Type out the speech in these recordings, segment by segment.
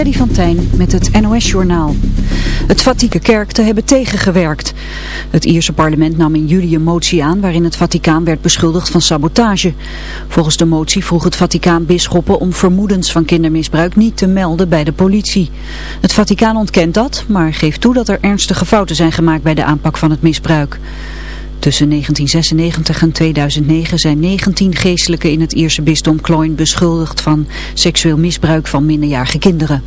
Freddy van Tijn met het NOS-journaal. Het Vatieke Kerk te hebben tegengewerkt. Het Ierse parlement nam in juli een motie aan waarin het Vaticaan werd beschuldigd van sabotage. Volgens de motie vroeg het Vaticaan bisschoppen om vermoedens van kindermisbruik niet te melden bij de politie. Het Vaticaan ontkent dat, maar geeft toe dat er ernstige fouten zijn gemaakt bij de aanpak van het misbruik. Tussen 1996 en 2009 zijn 19 geestelijken in het Ierse bisdom Cloyne beschuldigd van seksueel misbruik van minderjarige kinderen.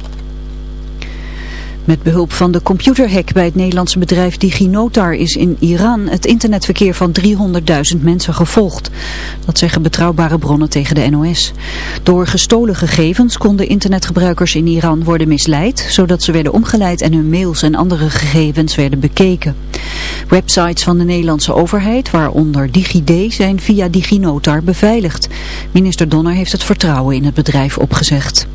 Met behulp van de computerhack bij het Nederlandse bedrijf DigiNotar is in Iran het internetverkeer van 300.000 mensen gevolgd. Dat zeggen betrouwbare bronnen tegen de NOS. Door gestolen gegevens konden internetgebruikers in Iran worden misleid, zodat ze werden omgeleid en hun mails en andere gegevens werden bekeken. Websites van de Nederlandse overheid, waaronder DigiD, zijn via DigiNotar beveiligd. Minister Donner heeft het vertrouwen in het bedrijf opgezegd.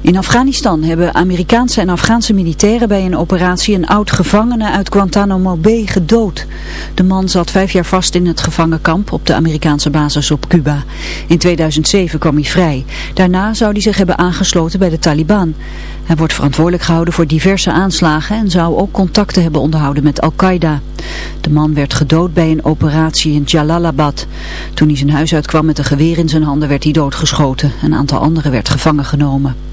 In Afghanistan hebben Amerikaanse en Afghaanse militairen bij een operatie een oud-gevangene uit Guantanamo Bay gedood. De man zat vijf jaar vast in het gevangenkamp op de Amerikaanse basis op Cuba. In 2007 kwam hij vrij. Daarna zou hij zich hebben aangesloten bij de Taliban. Hij wordt verantwoordelijk gehouden voor diverse aanslagen en zou ook contacten hebben onderhouden met Al-Qaeda. De man werd gedood bij een operatie in Jalalabad. Toen hij zijn huis uitkwam met een geweer in zijn handen werd hij doodgeschoten. Een aantal anderen werd gevangen genomen.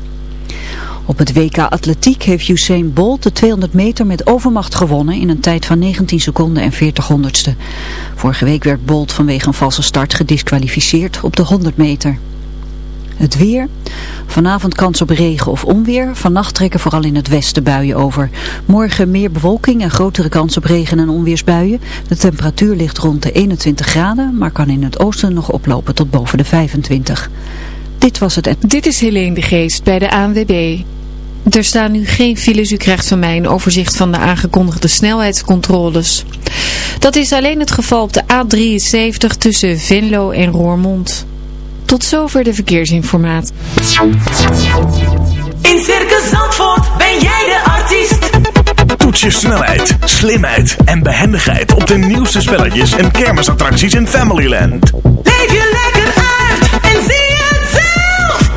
Op het WK Atletiek heeft Usain Bolt de 200 meter met overmacht gewonnen in een tijd van 19 seconden en 40 honderdste. Vorige week werd Bolt vanwege een valse start gedisqualificeerd op de 100 meter. Het weer. Vanavond kans op regen of onweer. Vannacht trekken vooral in het westen buien over. Morgen meer bewolking en grotere kans op regen- en onweersbuien. De temperatuur ligt rond de 21 graden, maar kan in het oosten nog oplopen tot boven de 25. Dit was het. Dit is Helene de Geest bij de ANWB. Er staan nu geen files. U krijgt van mij een overzicht van de aangekondigde snelheidscontroles. Dat is alleen het geval op de A73 tussen Venlo en Roermond. Tot zover de verkeersinformatie. In Circus Zandvoort ben jij de artiest. Toets je snelheid, slimheid en behendigheid op de nieuwste spelletjes en kermisattracties in Familyland. Leef je lekker uit en zie.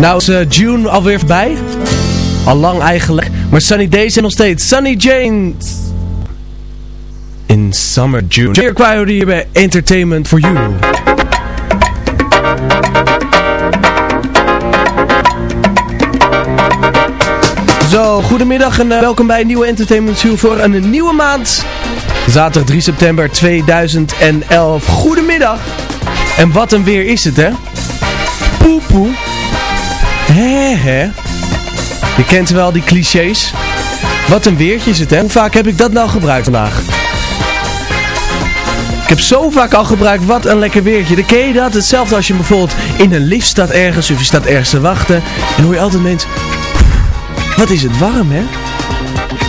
Nou is eh, June alweer voorbij. Al lang eigenlijk. Maar Sunny Days zijn nog steeds. Sunny James. In Summer June. Hier kwamen hier bij Entertainment for You. Zo, goedemiddag en eh, welkom bij een nieuwe Entertainment You voor een nieuwe maand. Zaterdag 3 september 2011. Goedemiddag. En wat een weer is het, hè? Poepoe. Hè, hè. Je kent wel die clichés. Wat een weertje is het, hè? Hoe vaak heb ik dat nou gebruikt vandaag? Ik heb zo vaak al gebruikt, wat een lekker weertje. Dan ken je dat? Hetzelfde als je bijvoorbeeld in een lift staat ergens, of je staat ergens te wachten. En hoor je altijd mensen... Wat is het warm, hè?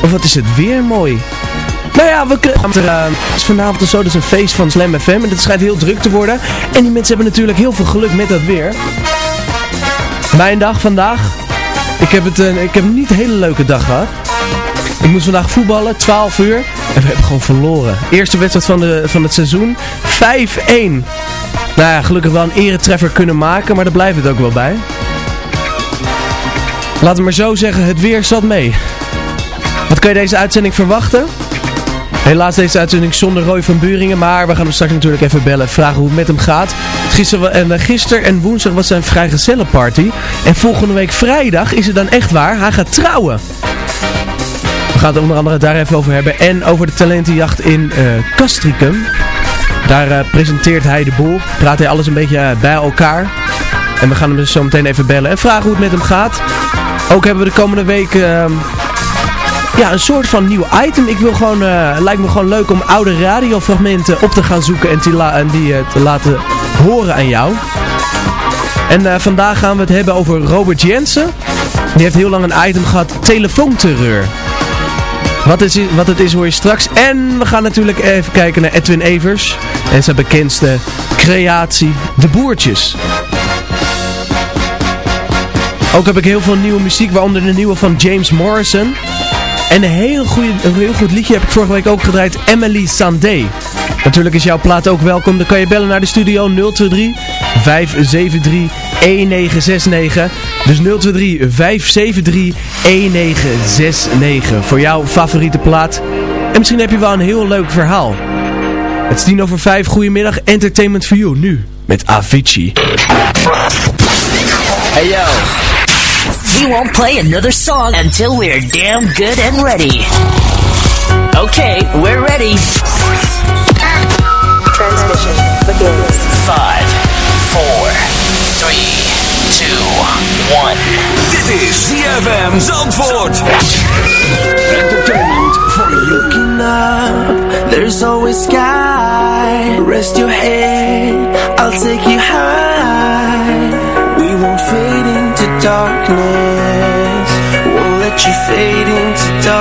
Of wat is het weer mooi. Nou ja, we kunnen... Uh, het is vanavond en zo, dat is een feest van Slam FM. En het schijnt heel druk te worden. En die mensen hebben natuurlijk heel veel geluk met dat weer. Mijn dag vandaag. Ik heb, het, uh, ik heb niet een hele leuke dag gehad. Ik moest vandaag voetballen, 12 uur. En we hebben gewoon verloren. Eerste wedstrijd van, de, van het seizoen. 5-1. Nou ja, gelukkig wel een eretreffer kunnen maken. Maar daar blijft het ook wel bij. Laten we maar zo zeggen, het weer zat mee. Wat kan je deze uitzending verwachten? Helaas deze uitzending zonder Roy van Buringen, maar we gaan hem straks natuurlijk even bellen, vragen hoe het met hem gaat. Gisteren en, uh, gister en woensdag was zijn vrijgezellenparty. En volgende week vrijdag is het dan echt waar, hij gaat trouwen. We gaan het onder andere daar even over hebben en over de talentenjacht in uh. Daar uh, presenteert hij de boel, praat hij alles een beetje bij elkaar. En we gaan hem dus zo meteen even bellen en vragen hoe het met hem gaat. Ook hebben we de komende week ehm, ja, een soort van nieuw item. Ik wil gewoon, uh, lijkt me gewoon leuk om oude radiofragmenten op te gaan zoeken en, die uh, te laten horen aan jou. En uh, vandaag gaan we het hebben over Robert Jensen. Die heeft heel lang een item gehad, telefoonterreur. Wat, is, wat het is hoor je straks. En we gaan natuurlijk even kijken naar Edwin Evers. En zijn bekendste creatie, De Boertjes. Ook heb ik heel veel nieuwe muziek, waaronder de nieuwe van James Morrison. En een heel, goeie, een heel goed liedje heb ik vorige week ook gedraaid, Emily Sandé. Natuurlijk is jouw plaat ook welkom. Dan kan je bellen naar de studio 023 573 1969. Dus 023 573 1969 voor jouw favoriete plaat. En misschien heb je wel een heel leuk verhaal. Het is tien over vijf. Goedemiddag. Entertainment for you. Nu met Avicii. Hey yo. We won't play another song until we're damn good and ready. Okay, we're ready. Transmission begins. Five, four, three, two, one. Dit is ZFM Zandvoort. Entertainment for you. Looking up, there's always sky. Rest your head, I'll take you high. We won't fade into darkness. Won't let you fade into darkness.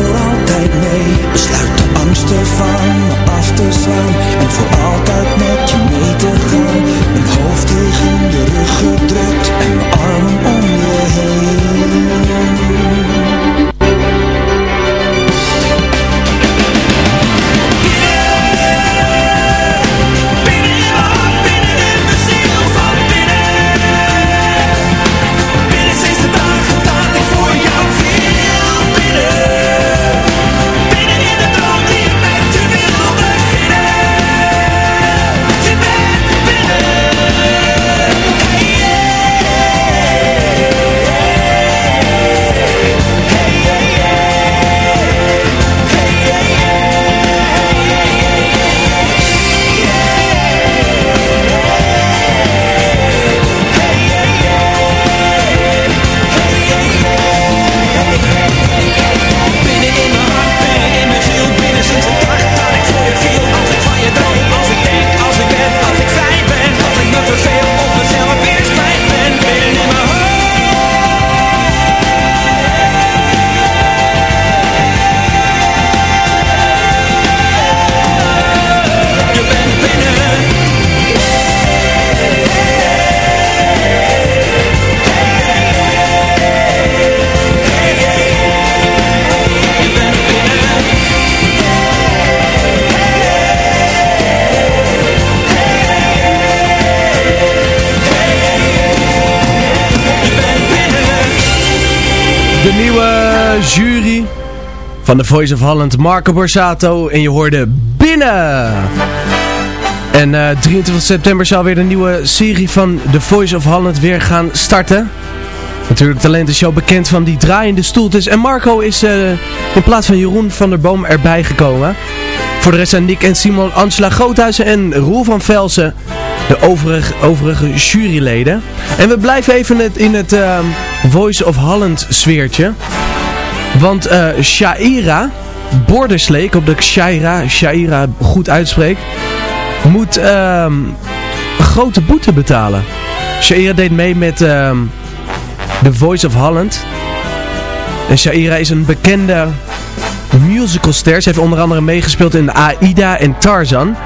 voor altijd mee. Besluit de angsten van me af te slaan en voor altijd mee. van de Voice of Holland, Marco Borsato. En je hoorde binnen. En eh, uh, 23 september zal weer de nieuwe serie van The Voice of Holland weer gaan starten. Natuurlijk talentenshow bekend van die draaiende stoeltjes. Dus, en Marco is uh, in plaats van Jeroen van der Boom erbij gekomen. Voor de rest zijn Nick en Simon, Angela Groothuizen en Roel van Velsen de overige, overige juryleden. En we blijven even in het, in het ehm, Voice of Holland sfeertje. Want eh Shaira, Borderslee, ik hoop dat ik Shaira, Shaira goed uitspreek, moet ehm, grote boete betalen. Shaira deed mee met ehm The Voice of Holland. En Shaira is een bekende musicalster. Ze heeft onder andere meegespeeld in Aida en Tarzan.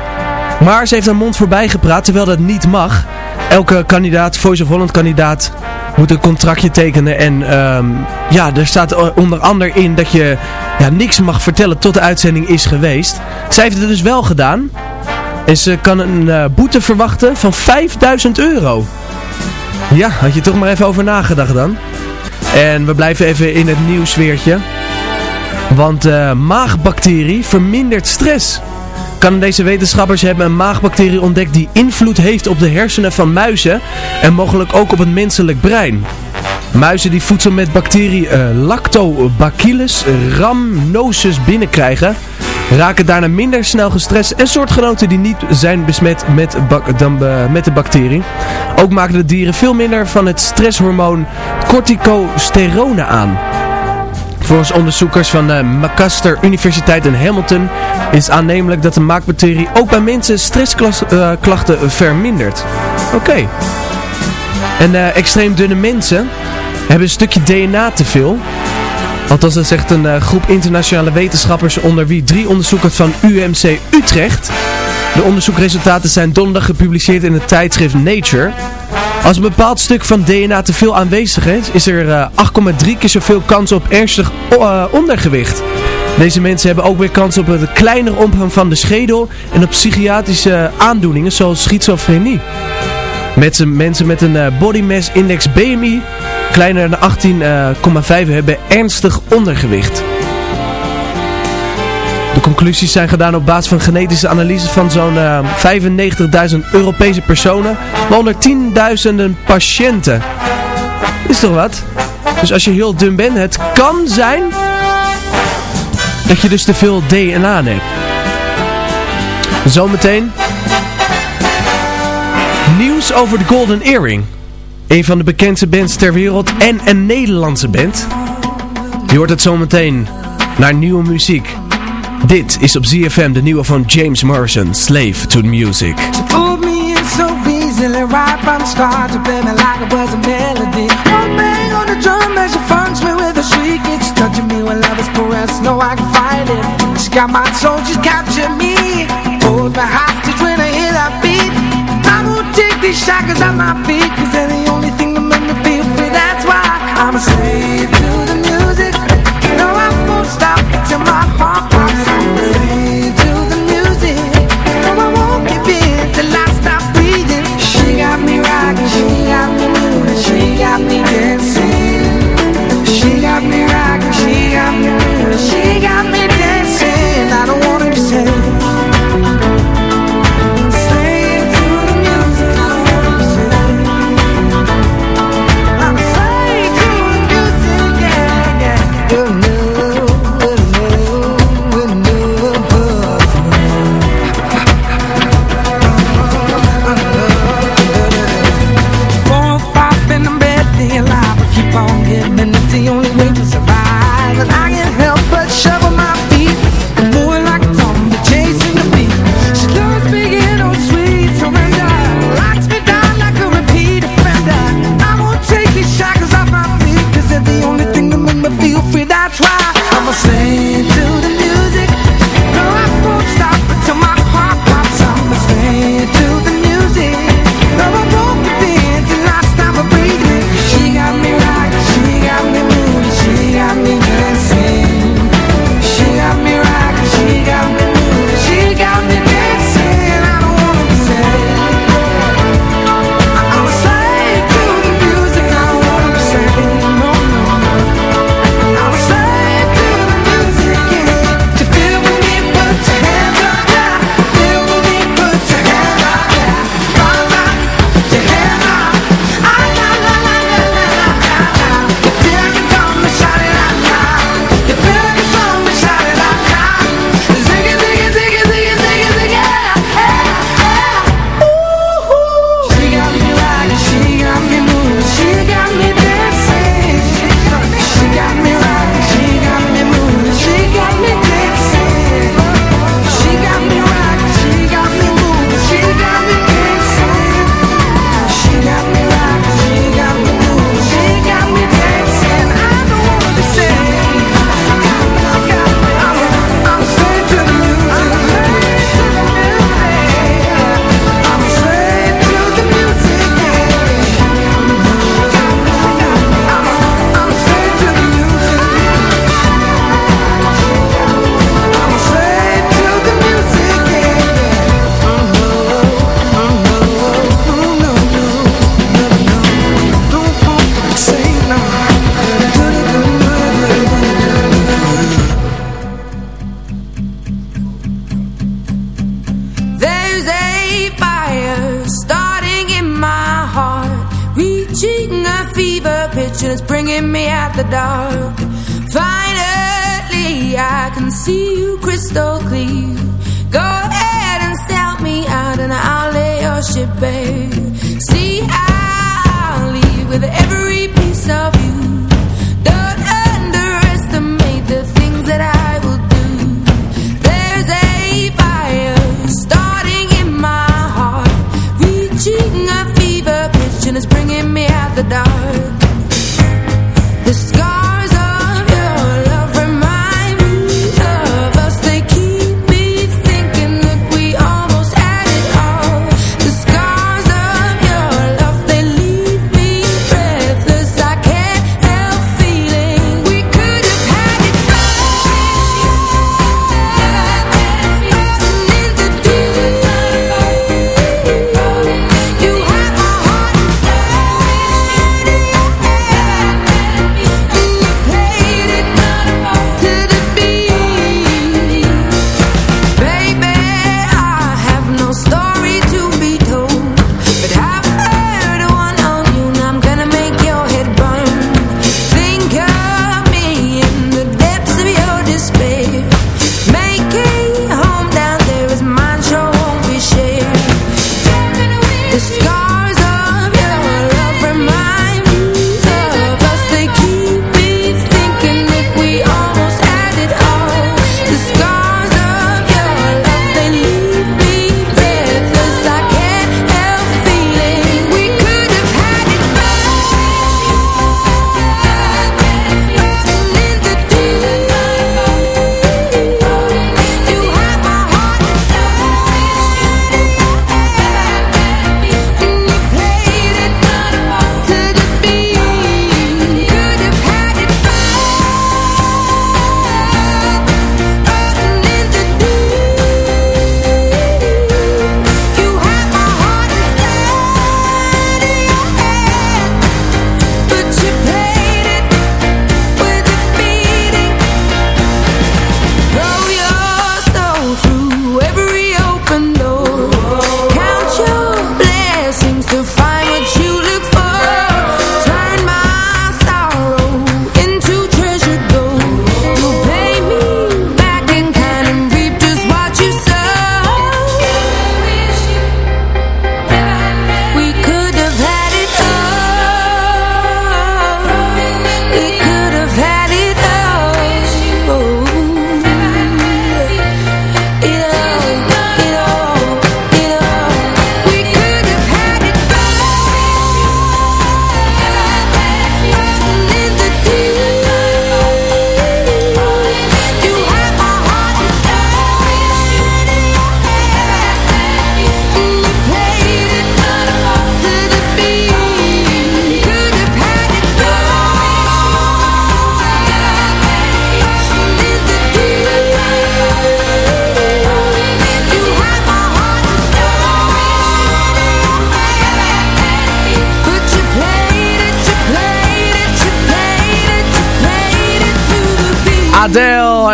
Maar ze heeft haar mond voorbij gepraat, terwijl dat niet mag. Elke kandidaat, Voice of Holland kandidaat, moet een contractje tekenen. En ehm, ja, er staat onder andere in dat je ja, niks mag vertellen tot de uitzending is geweest. Zij heeft het dus wel gedaan. En ze kan een eh, boete verwachten van 5000 euro. Ja, had je toch maar even over nagedacht dan. En we blijven even in het nieuwsweertje. Want eh, maagbacterie vermindert stress. Canadese wetenschappers hebben een maagbacterie ontdekt die invloed heeft op de hersenen van muizen en mogelijk ook op het menselijk brein. Muizen die voedsel met bacterie eh, Lactobacillus rhamnosus binnenkrijgen, raken daarna minder snel gestrest en soortgenoten die niet zijn besmet met, eh, met de bacterie. Ook maken de dieren veel minder van het stresshormoon corticosterone aan. Volgens onderzoekers van de Macaster Universiteit in Hamilton is aannemelijk dat de maakbacterie ook bij mensen stressklachten vermindert. Oké. En eh, extreem dunne mensen hebben een stukje DNA te veel. Althans, dat zegt een eh, groep internationale wetenschappers onder wie drie onderzoekers van UMC Utrecht. De onderzoekresultaten zijn donderdag gepubliceerd in het tijdschrift Nature. Als een bepaald stuk van DNA te veel aanwezig is, is er eh, 8,3 keer zoveel kans op ernstig eh, ondergewicht. Deze mensen hebben ook weer kans op een kleinere omvang van de schedel en op psychiatrische aandoeningen zoals schizofrenie. Met mensen met een eh, body mass index BMI kleiner dan 18,5 hebben ernstig ondergewicht. De conclusies zijn gedaan op basis van genetische analyses van zo'n eh, 95.000 Europese personen, waaronder tienduizenden patiënten. Is toch wat? Dus als je heel dun bent, het kan zijn dat je dus te veel DNA hebt. Zometeen nieuws over de Golden Earring. Een van de bekendste bands ter wereld en een Nederlandse band. Je hoort het zometeen naar nieuwe muziek. Dit is op ZFM de nieuwe van James Morrison, Slave to the Music. Pulled me in so easily right from the start to play me like it was a melody. One bang on the drum as she funks me with a shriek. It's touching me when love is caressed. No, I can fight it. She got my soul, she's captured me. Hold me hostage when I hear that beat. I won't take these shackles off my feet, cause they're the only thing that make me feel free. That's why I'm a slave to the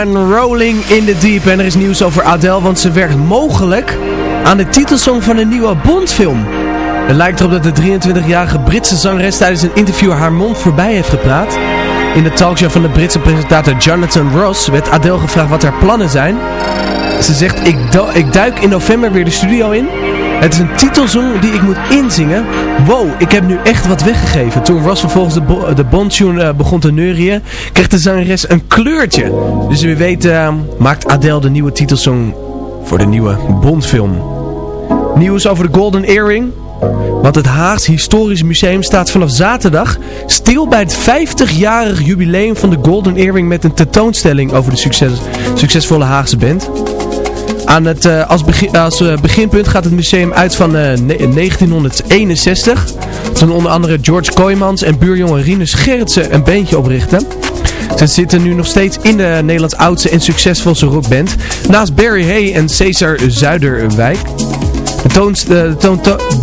En Rolling in the Deep. En er is nieuws over Adele, want ze werkt mogelijk aan de titelsong van een nieuwe Bondfilm. Het lijkt erop dat de 23-jarige Britse zangeres tijdens een interview haar mond voorbij heeft gepraat. In de talkshow van de Britse presentator Jonathan Ross werd Adele gevraagd wat haar plannen zijn. Ze zegt, ik, ik duik in november weer de studio in. Het is een titelsong die ik moet inzingen. Wow, ik heb nu echt wat weggegeven. Toen Ross vervolgens de, bo de Bond-tune eh, begon te neurien, kreeg de zangeres een kleurtje. Dus wie weet eh, maakt Adele de nieuwe titelsong voor de nieuwe Bond-film. Nieuws over de Golden Earring. Want het Haags Historisch Museum staat vanaf zaterdag stil bij het 50-jarig jubileum van de Golden Earring met een tentoonstelling over de succes, succesvolle Haagse band. Aan het, eh, als, als eh, beginpunt gaat het museum uit van eh, ne- 1961. Toen onder andere George Kooijmans en buurjongen Rinus Gerritsen een bandje oprichten. Ze zitten nu nog steeds in de Nederlands oudste en succesvolste rockband. Naast Barry Hay en Cesar Zuiderwijk. De, de,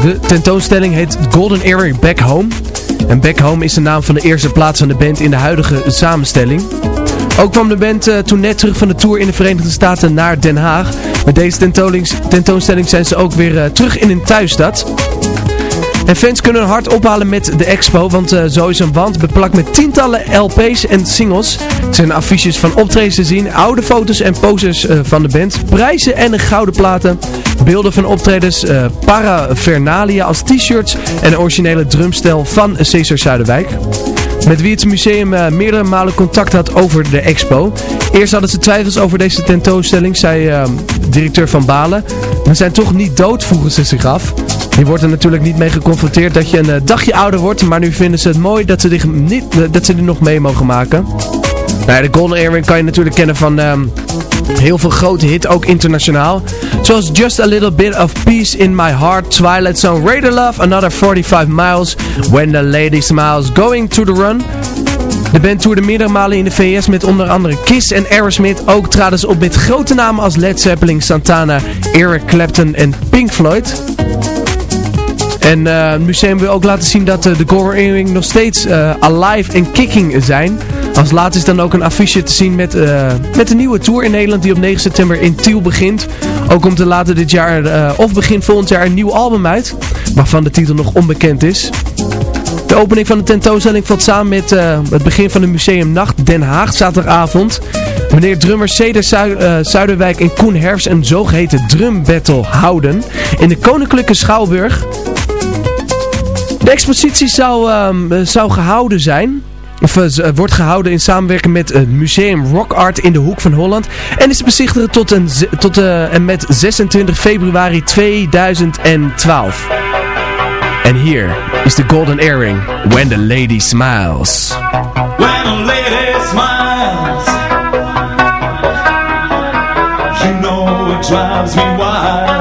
de tentoonstelling heet Golden Earring Back Home. En Back Home is de naam van de eerste plaats van de band in de huidige samenstelling. Ook kwam de band eh, toen net terug van de tour in de Verenigde Staten naar Den Haag. Met deze tentoonstelling zijn ze ook weer eh, terug in hun thuisstad. En fans kunnen hart ophalen met de expo, want eh, zo is een wand beplakt met tientallen LP's en singles. Er zijn affiches van optredens te zien, oude foto's en posters eh, van de band, prijzen en gouden platen, beelden van optredens, paraphernalia als t-shirts en een originele drumstel van Cesar Zuiderwijk. Met wie het museum eh, meerdere malen contact had over de expo. Eerst hadden ze twijfels over deze tentoonstelling, zei eh, directeur Van Balen. We zijn toch niet dood, vroegen ze zich af. Je wordt er natuurlijk niet mee geconfronteerd dat je een eh, dagje ouder wordt, maar nu vinden ze het mooi dat ze, niet, eh, dat ze er nog mee mogen maken. Nou de Golden Earring kan je natuurlijk kennen van ehm, heel veel grote hits, ook internationaal. Zoals Just a Little Bit of Peace in My Heart, Twilight Zone, Raider Love, Another 45 Miles, When the Lady Smiles, Going to the Run. De band toerde meerdere malen in de VS met onder andere Kiss en Aerosmith. Ook traden ze op met grote namen als Led Zeppelin, Santana, Eric Clapton en Pink Floyd. En eh, het museum wil ook laten zien dat eh, de Earring nog steeds eh, alive en kicking zijn. Als laatst is dan ook een affiche te zien met, met een nieuwe tour in Nederland die op 9 september in Tiel begint. Ook komt er later dit jaar of begin volgend jaar een nieuw album uit, waarvan de titel nog onbekend is. De opening van de tentoonstelling valt samen met het begin van de museumnacht Den Haag zaterdagavond. Wanneer drummers Ceder Zu- eh, Zuiderwijk en Koen Herfs een zogeheten drum battle houden in de Koninklijke Schouwburg. De expositie zou, ehm, eh, zou gehouden zijn. Of eh, eh, wordt gehouden in samenwerking met het Museum Rock Art in de Hoek van Holland. En is te bezichtigen tot, een, tot eh, en met 26 februari 2012. En hier is de Golden Earring, When the Lady Smiles. When a lady smiles, you know it drives me wild.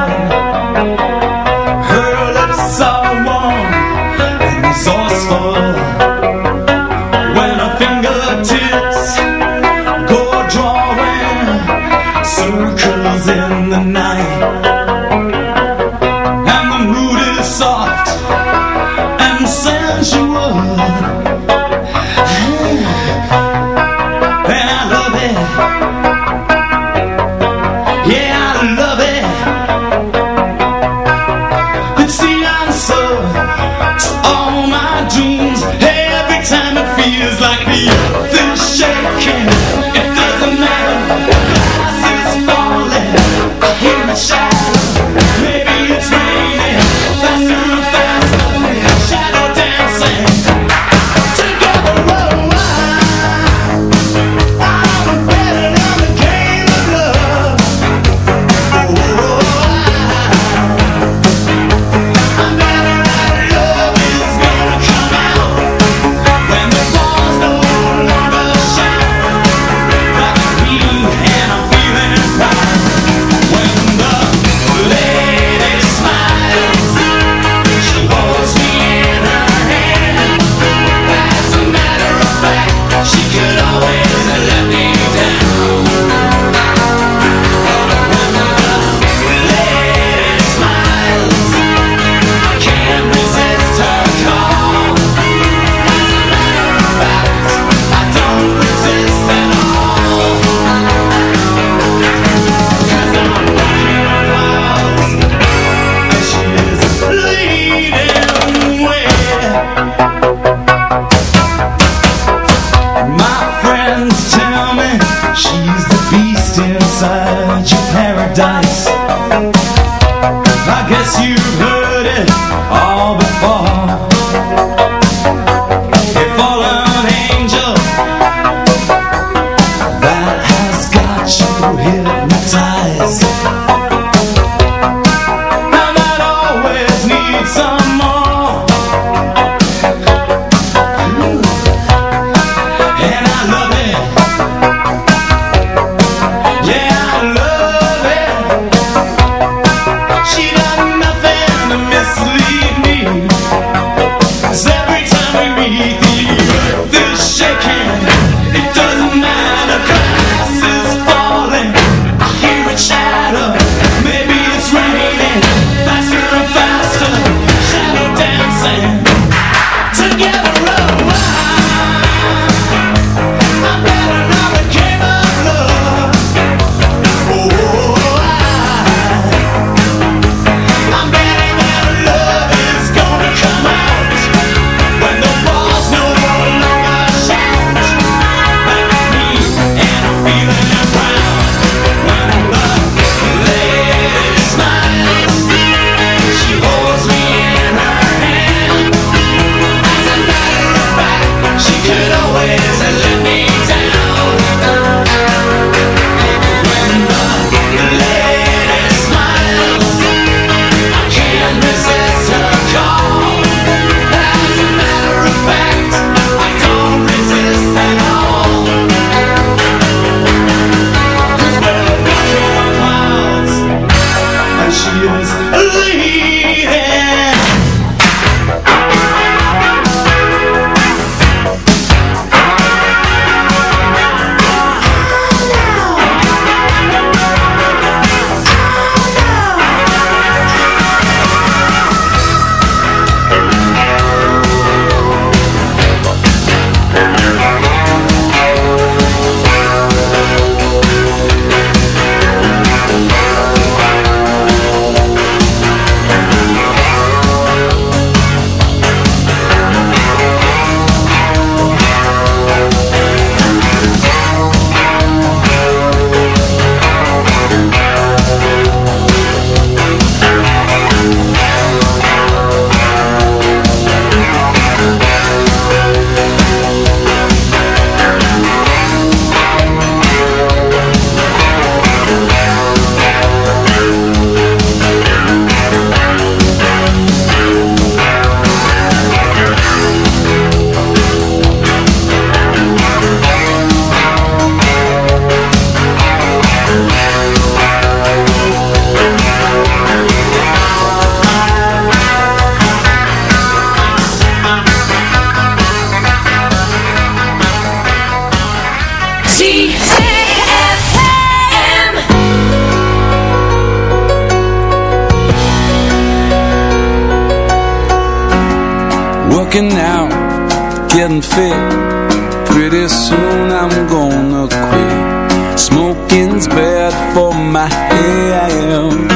Health.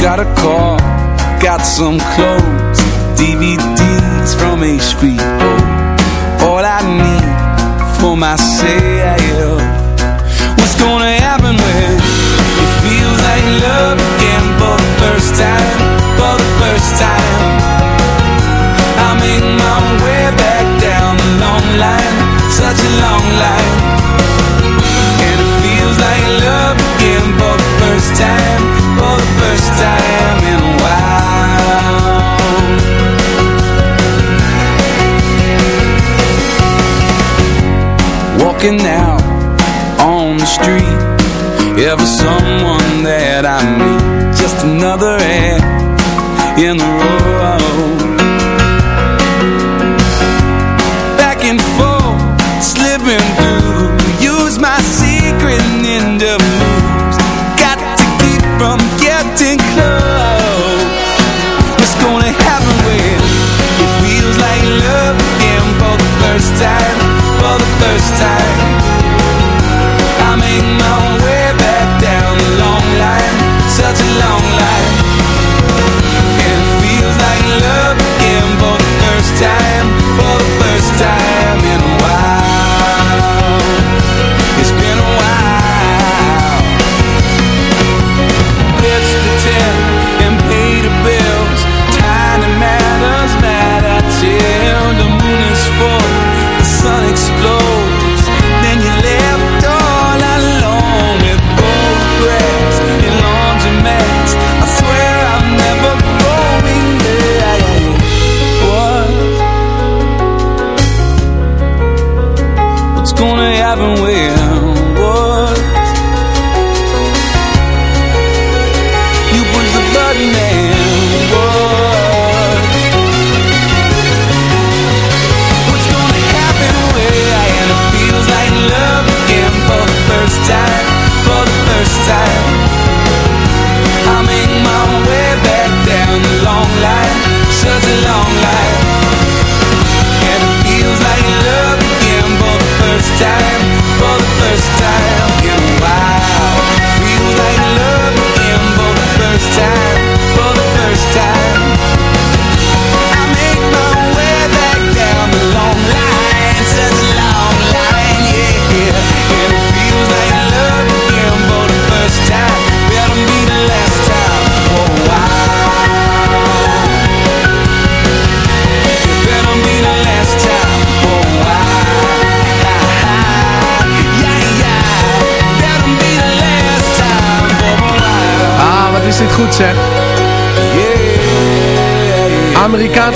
Got a car, got some clothes, DVDs from HBO. All I need for myself. What's gonna happen when it feels like love again for the first time? For the first time, I make my way back down the long line, such a long line, like love again for the first time, for the first time in a while. Walking out on the street, ever someone that I meet, just another hand in the road. For the first time, I make my way back down the long line, such a long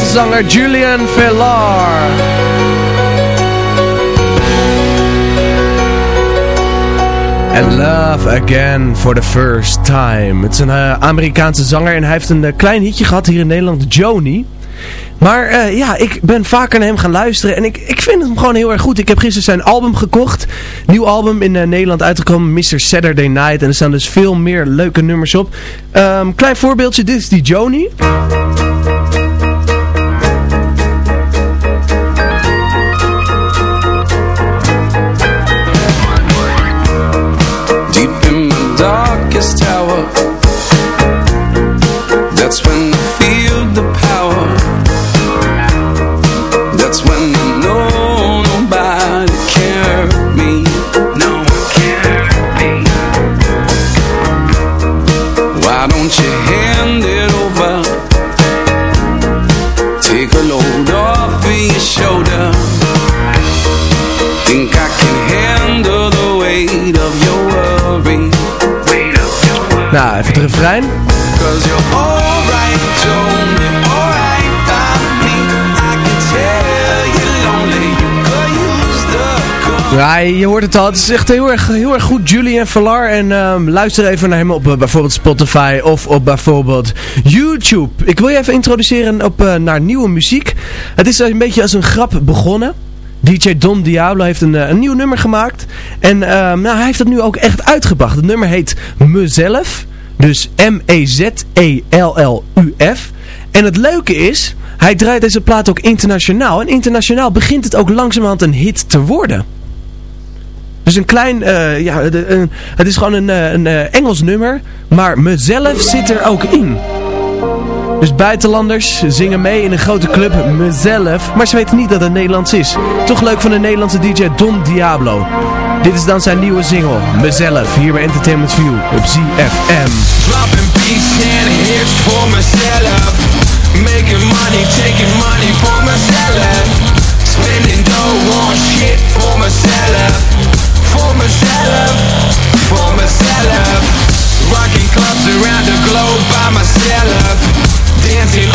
zanger Julian Vellar. And Love Again for the First Time. Het is een eh, Amerikaanse zanger en hij heeft een eh, klein hitje gehad hier in Nederland, Joni. Maar eh, ja, ik ben vaker naar hem gaan luisteren en ik, ik vind hem gewoon heel erg goed. Ik heb gisteren zijn album gekocht. Nieuw album in Nederland uitgekomen, Mr. Saturday Night. En er staan dus veel meer leuke nummers op. Ehm, klein voorbeeldje, dit is die Joni. Could use the Ja, je hoort het al. Het is echt heel erg, heel erg goed. Julian Villar. En ehm, luister even naar hem op eh, bijvoorbeeld Spotify of op bijvoorbeeld YouTube. Ik wil je even introduceren op, eh, naar nieuwe muziek. Het is een beetje als een grap begonnen. DJ Don Diablo heeft een, eh, een nieuw nummer gemaakt. En ehm, nou, hij heeft het nu ook echt uitgebracht. Het nummer heet Mezelf. Dus M-E-Z-E-L-L-U-F. En het leuke is, hij draait deze plaat ook internationaal. En internationaal begint het ook langzamerhand een hit te worden. Dus een klein, eh, ja, een- het is gewoon een, eh, een eh, Engels nummer. Maar mezelf zit er ook in. Dus buitenlanders zingen mee in een grote club mezelf. Maar ze weten niet dat het Nederlands is. Toch leuk van de Nederlandse DJ Don Diablo. Dit is dan zijn nieuwe single, mezelf. Hier bij Entertainment View op ZFM. Dropping beats and hits for myself. Making money, taking money for myself. Spending dough on shit for myself. For myself. For myself. Rocking clubs around the globe by myself. Dancing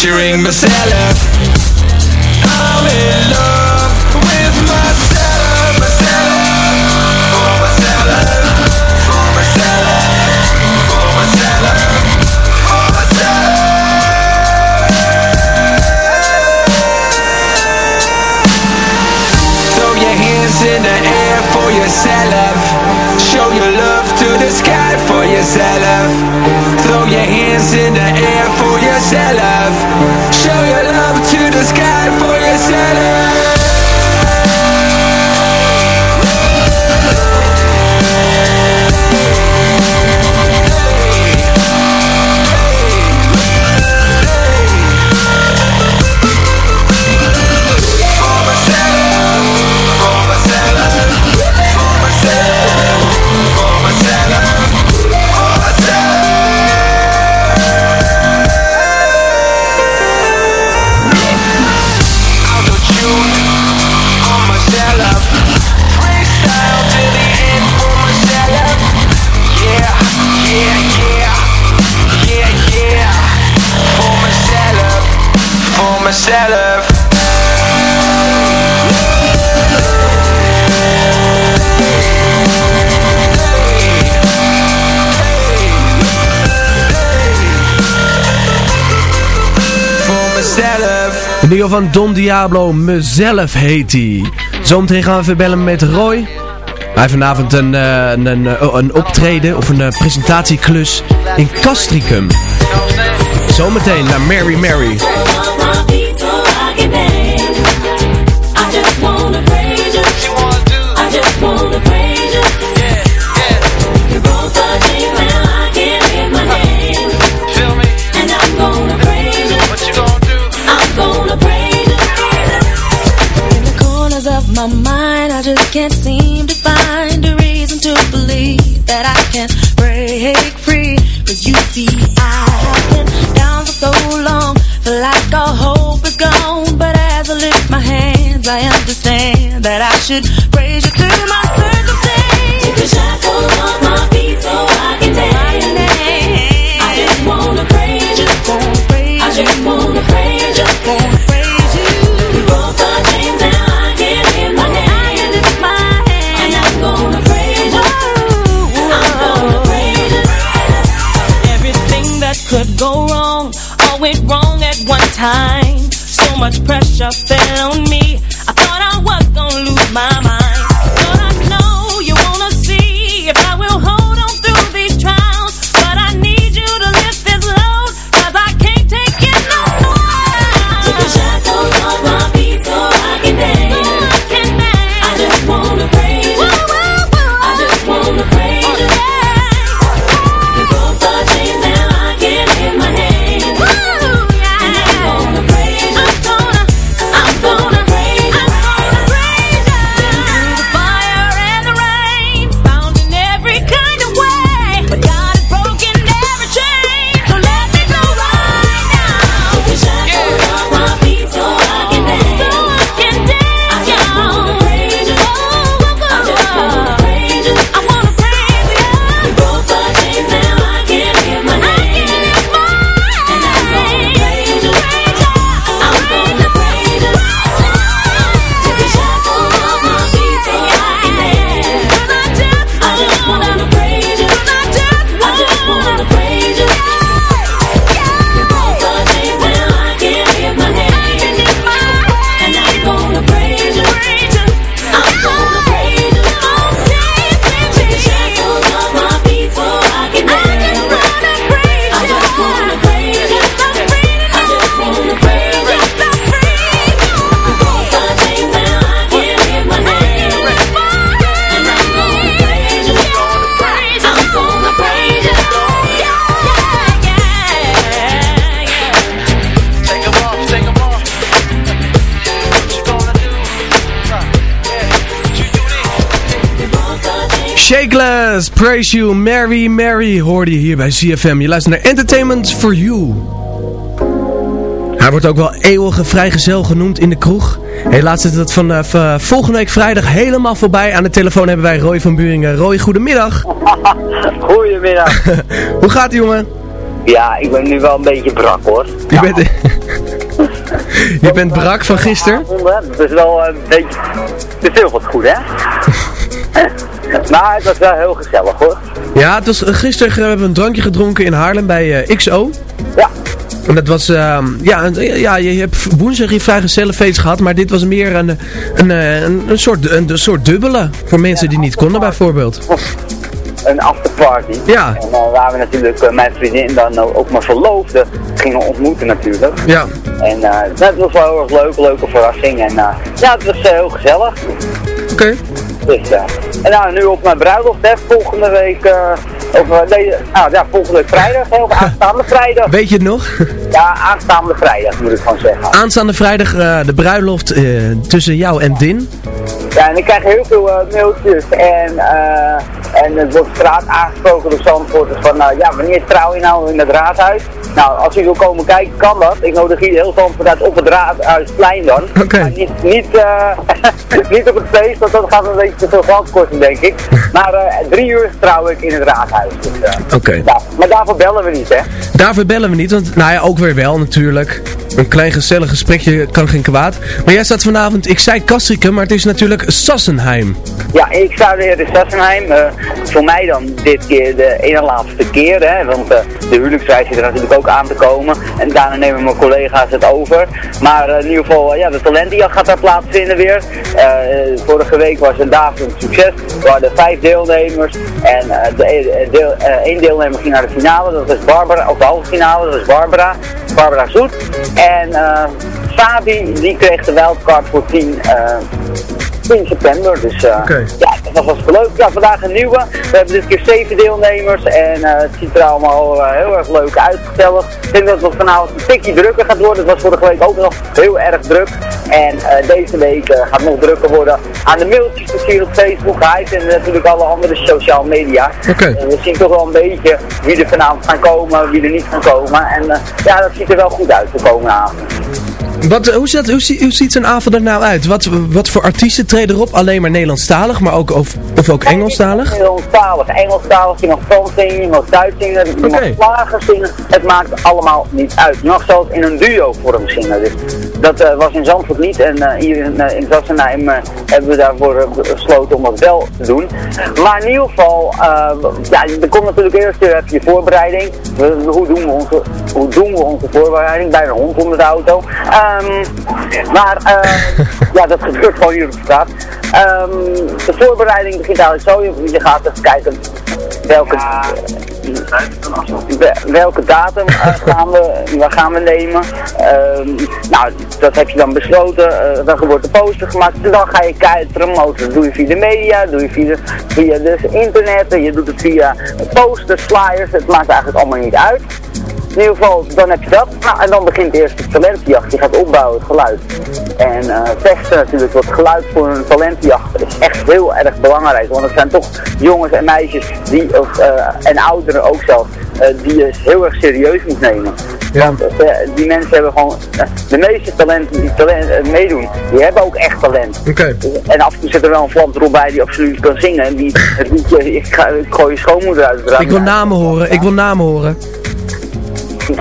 Featuring myself. Myself. De nieuwe van Don Diablo, mezelf heet hij. Zometeen gaan we even bellen met Roy. Hij heeft vanavond een, eh, een, een, eh, een optreden of een eh, presentatieklus in Castricum. Zometeen naar Mary Mary. Should praise you through my circumstance. Take the shackles off my feet so I can dance. I just wanna praise you. I just wanna praise you. Praise you. You broke the chains and I can lift my hands. And I'm gonna praise you. I'm gonna praise you. Everything that could go wrong, all went wrong at one time. So much pressure fell on me. I thought gonna lose my mind. Shakeless, Praise You, Mary, Mary hoorde je hier bij CFM. Je luistert naar Entertainment for You. Hij wordt ook wel eeuwige vrijgezel genoemd in de kroeg. Helaas is dat van eh, volgende week vrijdag helemaal voorbij. Aan de telefoon hebben wij Roy van Buringen. Roy, goedemiddag. Goedemiddag. Hoe gaat het jongen? Ja, ik ben nu wel een beetje brak hoor. Je bent, je bent brak van gisteren? Het is wel een beetje te veel wat goed hè? Maar het was wel heel gezellig hoor. Ja, het was, gisteren hebben we een drankje gedronken in Haarlem bij eh, XO. Ja. En dat was, uh, ja, ja, je hebt woensdag je vrijgezellenfeest gehad, maar dit was meer een, een, een, soort, een, een soort dubbele. Voor mensen die niet konden bijvoorbeeld. Een afterparty. Ja. En dan waar we natuurlijk eh, mijn vriendin dan ook mijn verloofde gingen ontmoeten natuurlijk. Ja. En eh dat was wel heel erg leuk, leuke verrassing. En eh, ja, het was eh, heel gezellig. Oké. Dus, en nou, nu op mijn bruiloft, hè, volgende week, eh, of eh, nee, nou ja, volgende week vrijdag, hè, of aanstaande vrijdag. Weet je het nog? Ja, aanstaande vrijdag moet ik gewoon zeggen. Aanstaande vrijdag eh, de bruiloft tussen jou en Din. Ja, en ik krijg heel veel eh, mailtjes en, eh, en het wordt straat aangesproken door Zandvoorters van, nou ja, wanneer trouw je nou in het raadhuis? Nou, als u wil komen kijken, kan dat. Ik nodig hier heel Zandvoort uit op het raadhuisplein dan. Oké. Niet, niet, eh, niet op het feest, want dat gaat een beetje te veel geld kosten, denk ik. Maar drie uur trouw ik in het raadhuis. Dus, Oké. maar daarvoor bellen we niet, hè? Daarvoor bellen we niet, want nou ja, ook weer wel natuurlijk. Een klein gezellig gesprekje kan geen kwaad. Maar jij staat vanavond, ik zei Castricum, maar het is natuurlijk Sassenheim. Ja, ik sta weer in Sassenheim. Eh, voor mij dan dit keer de ene laatste keer, hè, want eh, de huwelijksreis zit er natuurlijk ook aan te komen. En daarna nemen mijn collega's het over. Maar eh, in ieder geval, ja, de talentenjacht gaat daar plaatsvinden weer. Vorige week was een daverend succes. We hadden vijf deelnemers en de, eh, één deelnemer ging naar de finale. Dat was Barbara, of de halve finale, dat was Barbara. Barbara Zoet. En Fabi, die kreeg de wildcard voor 10 eh 10 september. Dus eh, ja, dat was hartstikke leuk. Ja, vandaag een nieuwe. We hebben dit keer zeven deelnemers en eh, het ziet er allemaal eh, heel erg leuk uitgesteld. Ik denk dat het vanavond een tikje drukker gaat worden. Het was vorige week ook nog heel erg druk. En eh, deze week gaat het nog drukker worden. Aan de mailtjes te zien op Facebook, Hive en natuurlijk alle andere sociale media. We zien toch wel een beetje wie er vanavond gaan komen, wie er niet gaan komen. En ja, dat ziet er wel goed uit de komende avond. Wat, hoe, ziet, hoe, zie- hoe ziet zo'n avond er nou uit? Wat, wat voor artiesten treden erop? Alleen maar Nederlandstalig, maar ook, of, of ook Engelstalig? Engelstalig, je mag Frans zingen, mag Duits zingen, je mag slager zingen. Het maakt allemaal niet uit. Mag zelfs in een duo vorm zingen. Dus dat eh, was in Zandvoort niet. En eh, hier in, uh, in Zassenheim eh, hebben we daarvoor eh, besloten om dat wel te doen. Maar in ieder geval, eh, ja, er komt natuurlijk eerst weer even je voorbereiding. Hoe, doen we onze, hoe doen we onze voorbereiding? Bij een hond onder de auto. Ehm, maar eh, ja, dat gebeurt gewoon hier op de straat. Ehm, de voorbereiding begint eigenlijk zo. Je, je gaat even kijken welke, we- welke datum eh, gaan, we, waar gaan we nemen. Ehm, nou, dat heb je dan besloten. eh, dan wordt de poster gemaakt. En dan ga je kijken, promoten. Dat doe je via de media, doe je via, via de internet. Je doet het via posters, flyers. Het maakt eigenlijk allemaal niet uit. In ieder geval, dan heb je dat. Nou, en dan begint eerst de talentjacht. Je gaat opbouwen, het geluid. En testen natuurlijk, wat geluid voor een talentjacht is echt heel erg belangrijk. Want het zijn toch jongens en meisjes, die, of, eh, en ouderen ook zelf, eh, die je heel erg serieus moet nemen. Want eh, die mensen hebben gewoon, de meeste talenten die talent, meedoen, die hebben ook echt talent. Oké. En af en toe zit er wel een vlam erop bij die absoluut kan zingen. En die het liedje, ik, ga, ik gooi je schoonmoeder uit het raam. Ik wil namen horen, ik wil namen horen.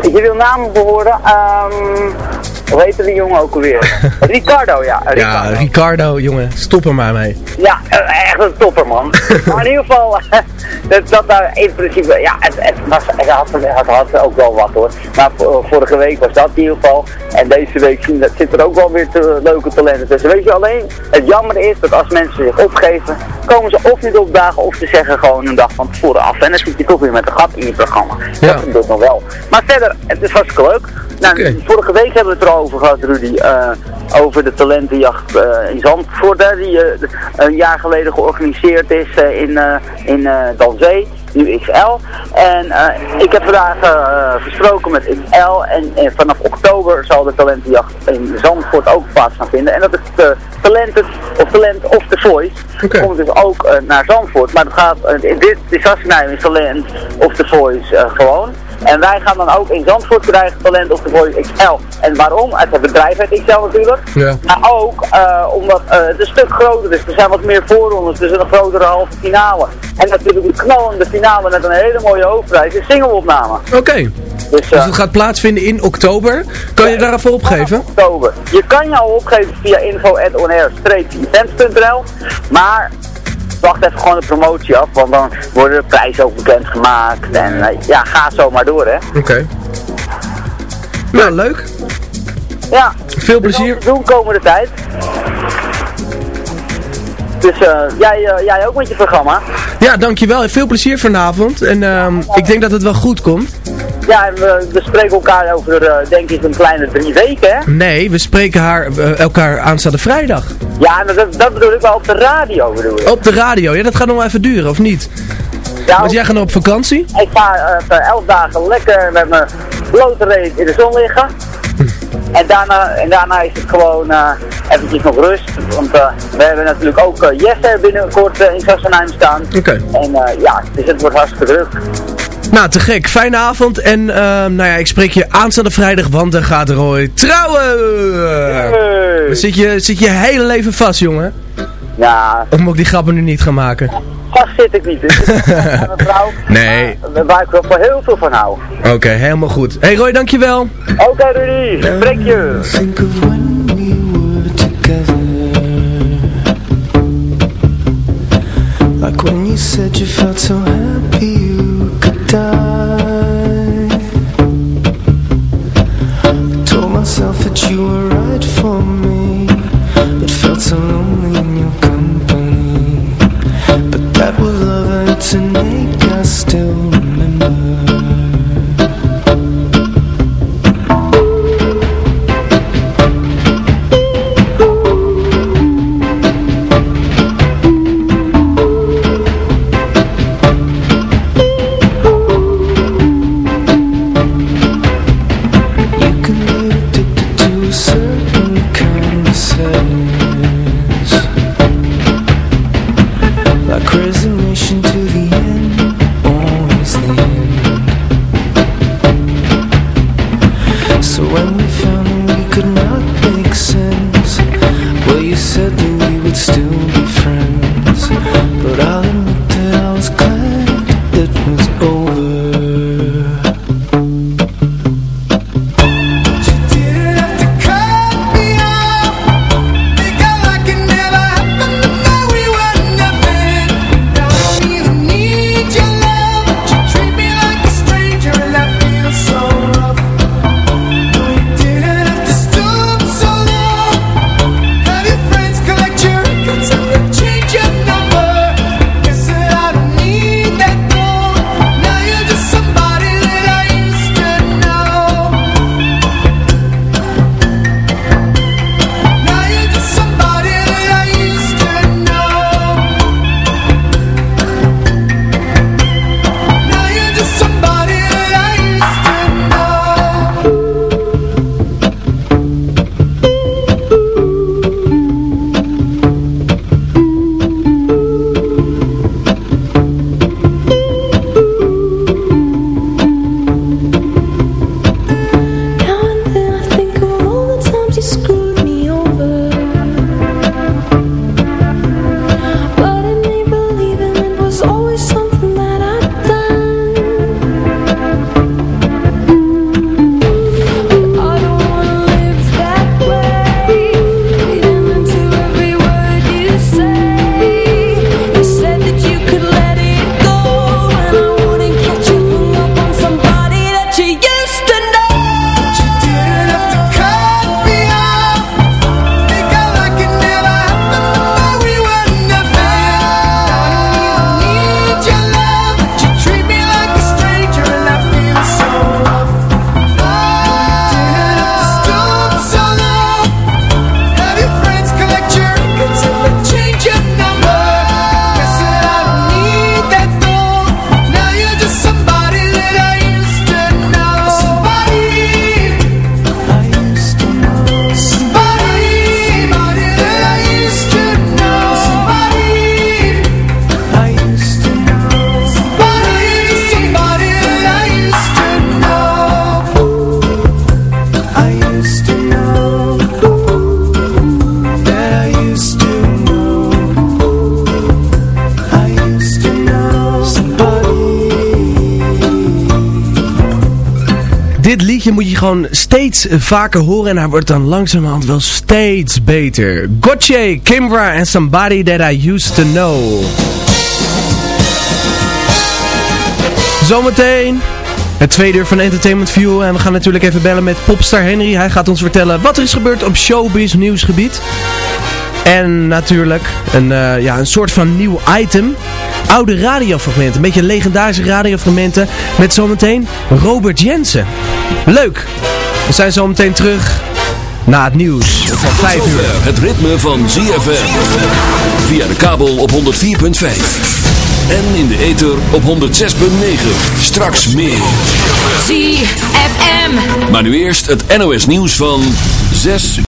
Je wil namen behoren. Ehm hoe heette die jongen ook alweer? Ricardo, ja. Ja, Ricardo. Ricardo, jongen, stop er maar mee. Ja, echt een topper, man. maar in ieder geval, dat, dat daar in principe, ja, het, het, was, het, had, het had ook wel wat hoor. Maar vor- vorige week was dat in ieder geval. En deze week zien, dat zit er ook wel weer te, leuke talenten tussen. Weet je, alleen het jammer is dat als mensen zich opgeven, komen ze of niet opdagen of ze zeggen gewoon een dag van tevoren af. En dan zit je toch weer met een gat in je programma. Dat gebeurt nog wel. Maar verder, het is hartstikke leuk. Nou, vorige week hebben we het erover gehad, Rudy. eh, over de talentenjacht eh, in Zandvoort, hè, die eh, een jaar geleden georganiseerd is in, in Danzee. nu XL. En ik heb vandaag gesproken met XL en, en vanaf oktober zal de talentenjacht in Zandvoort ook plaats gaan vinden. En dat is de Talented of Talent of The Voice. Komt dus ook naar Zandvoort. Maar het gaat, dit is Sassenheim is Talent of The Voice gewoon. En wij gaan dan ook in Zandvoort krijgen Talent of The Voice XL. En waarom? Uit het bedrijf het XL natuurlijk. Ja. Maar ook eh, omdat eh, het een stuk groter is. Er zijn wat meer voorrondes, dus een grotere halve finale. En natuurlijk een knallende finale met een hele mooie hoofdprijs, een singleopname. Oké. Dus, Dus het gaat plaatsvinden in oktober. Kan je daarvoor opgeven? oktober. Je kan je al opgeven via info.onair-events.nl Maar wacht even gewoon de promotie af, want dan worden de prijzen ook bekendgemaakt. En eh, ja, ga zo maar door hè. Oké. Nou, leuk. Ja. Veel plezier. doen komende tijd. Dus eh, jij, eh, jij ook met je programma. Ja, dankjewel. Veel plezier vanavond. En ehm, ik denk dat het wel goed komt. Ja, en we, we spreken elkaar over, eh, denk ik, een kleine drie weken, hè? Nee, we spreken haar, eh, elkaar aanstaande vrijdag. Ja, dat, dat bedoel ik wel op de radio, bedoel ik. Op de radio. Ja, dat gaat nog wel even duren, of niet? Ja, Want jij gaat op vakantie? Ik ga eh, elf dagen lekker met mijn blote reet in de zon liggen. En daarna, en daarna is het gewoon eh eventjes nog rust. Want we hebben natuurlijk ook eh, Jesse binnenkort in Sassenheim staan. Oké. En ja, dus het wordt hartstikke druk. Nou, te gek. Fijne avond. En ehm, nou ja, ik spreek je aanstaande vrijdag, want dan gaat Roy trouwen. Dan zit je, zit je hele leven vast, jongen. Ja. Of moet ik die grappen nu niet gaan maken? Vast zit ik niet. Dus ik ben een vrouw Nee. maar waar ik wel voor heel veel van hou. Oké, helemaal goed. Hey Roy, dankjewel. Oké Rudy, spreek je. Think of when we were together Like when you said you felt so happy I told myself that you were gewoon steeds vaker horen en hij wordt dan langzamerhand wel steeds beter. Gotye, Kimbra en Somebody That I Used To Know. Zometeen het tweede uur van Entertainment View. En we gaan natuurlijk even bellen met popstar Henry. Hij gaat ons vertellen wat er is gebeurd op showbiz nieuwsgebied. En natuurlijk een, eh, ja, een soort van nieuw item. Oude radiofragmenten. Een beetje legendarische radiofragmenten. Met zometeen Robert Jensen. Leuk. We zijn zometeen terug na het nieuws van 5 uur. Het ritme van ZFM. Via de kabel op 104.5. En in de ether op 106.9. Straks meer. ZFM. Maar nu eerst het NOS nieuws van 6